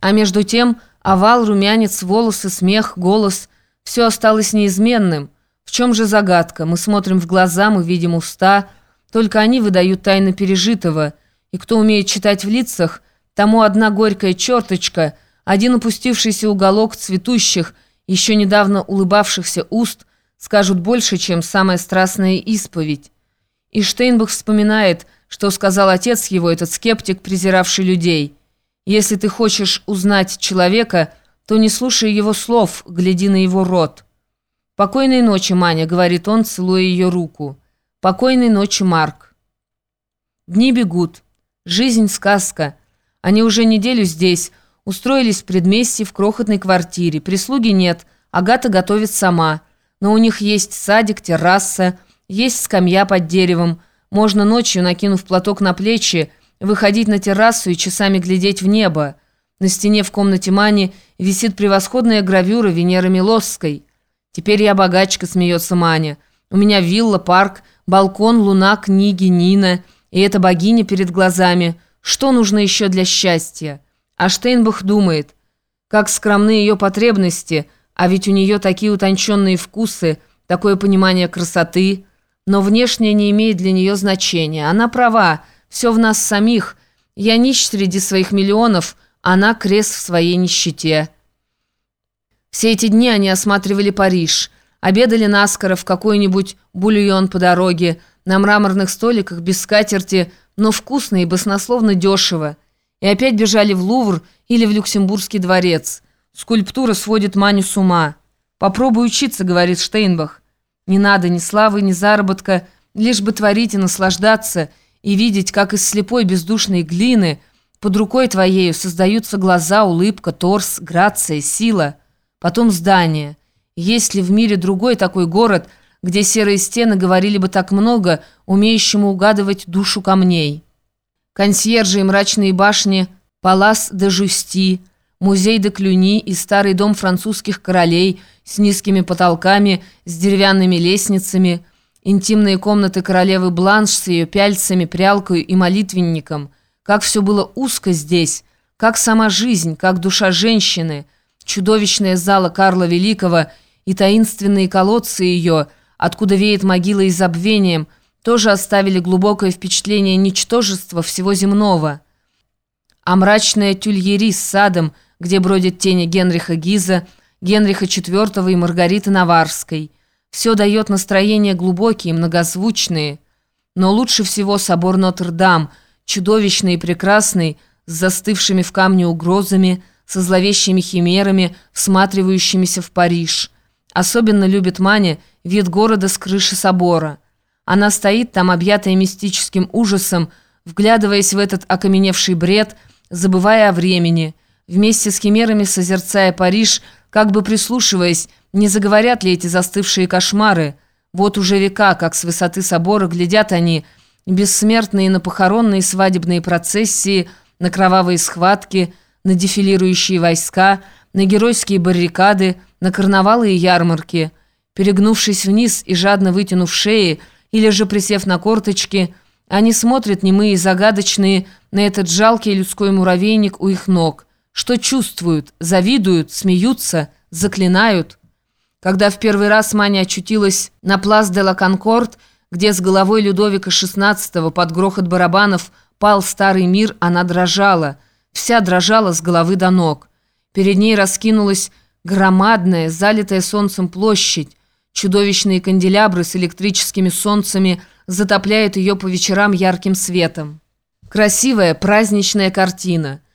А между тем овал, румянец, волосы, смех, голос – все осталось неизменным. В чем же загадка? Мы смотрим в глаза, мы видим уста, только они выдают тайны пережитого. И кто умеет читать в лицах, тому одна горькая черточка, один упустившийся уголок цветущих, еще недавно улыбавшихся уст скажут больше, чем самая страстная исповедь. И Штейнбах вспоминает, что сказал отец его, этот скептик, презиравший людей – если ты хочешь узнать человека, то не слушай его слов, гляди на его рот. «Покойной ночи, Маня», — говорит он, целуя ее руку. «Покойной ночи, Марк». Дни бегут. Жизнь — сказка. Они уже неделю здесь, устроились в предместье в крохотной квартире. Прислуги нет, Агата готовит сама. Но у них есть садик, терраса, есть скамья под деревом. Можно ночью, накинув платок на плечи, выходить на террасу и часами глядеть в небо. На стене в комнате Мани висит превосходная гравюра Венеры Милосской. «Теперь я богачка», — смеется Маня. «У меня вилла, парк, балкон, луна, книги, Нина. И эта богиня перед глазами. Что нужно еще для счастья?» А Штейнбах думает, как скромны ее потребности, а ведь у нее такие утонченные вкусы, такое понимание красоты. Но внешнее не имеет для нее значения. Она права, — все в нас самих. Я нищ среди своих миллионов, она крест в своей нищете. Все эти дни они осматривали Париж, обедали наскоро в какой-нибудь бульон по дороге, на мраморных столиках, без скатерти, но вкусно и баснословно дешево. И опять бежали в Лувр или в Люксембургский дворец. Скульптура сводит Маню с ума. «Попробуй учиться», — говорит Штейнбах. «Не надо ни славы, ни заработка, лишь бы творить и наслаждаться», — и видеть, как из слепой бездушной глины под рукой твоею создаются глаза, улыбка, торс, грация, сила. Потом здание. Есть ли в мире другой такой город, где серые стены говорили бы так много, умеющему угадывать душу камней? Консьержи и мрачные башни, Палас де Жусти, музей де Клюни и старый дом французских королей с низкими потолками, с деревянными лестницами – Интимные комнаты королевы Бланш с ее пяльцами, прялкой и молитвенником. Как все было узко здесь, как сама жизнь, как душа женщины. Чудовищная зала Карла Великого и таинственные колодцы ее, откуда веет могила и забвением, тоже оставили глубокое впечатление ничтожества всего земного. А мрачная тюльери с садом, где бродят тени Генриха Гиза, Генриха IV и Маргариты Наварской – все дает настроение глубокие, многозвучные. Но лучше всего собор Нотр-Дам, чудовищный и прекрасный, с застывшими в камне угрозами, со зловещими химерами, всматривающимися в Париж. Особенно любит Маня вид города с крыши собора. Она стоит там, объятая мистическим ужасом, вглядываясь в этот окаменевший бред, забывая о времени, вместе с химерами созерцая Париж, как бы прислушиваясь, не заговорят ли эти застывшие кошмары? Вот уже века, как с высоты собора глядят они, бессмертные на похоронные свадебные процессии, на кровавые схватки, на дефилирующие войска, на геройские баррикады, на карнавалы и ярмарки. Перегнувшись вниз и жадно вытянув шеи, или же присев на корточки, они смотрят немые и загадочные на этот жалкий людской муравейник у их ног. Что чувствуют, завидуют, смеются, заклинают – когда в первый раз Маня очутилась на Плас де ла Конкорд, где с головой Людовика XVI под грохот барабанов пал старый мир, она дрожала, вся дрожала с головы до ног. Перед ней раскинулась громадная, залитая солнцем площадь. Чудовищные канделябры с электрическими солнцами затопляют ее по вечерам ярким светом. Красивая праздничная картина –